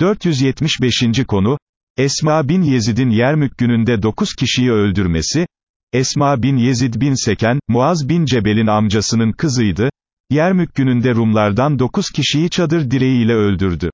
475. konu, Esma bin Yezid'in Yermük gününde 9 kişiyi öldürmesi, Esma bin Yezid bin Seken, Muaz bin Cebel'in amcasının kızıydı, Yermük gününde Rumlardan 9 kişiyi çadır direğiyle öldürdü.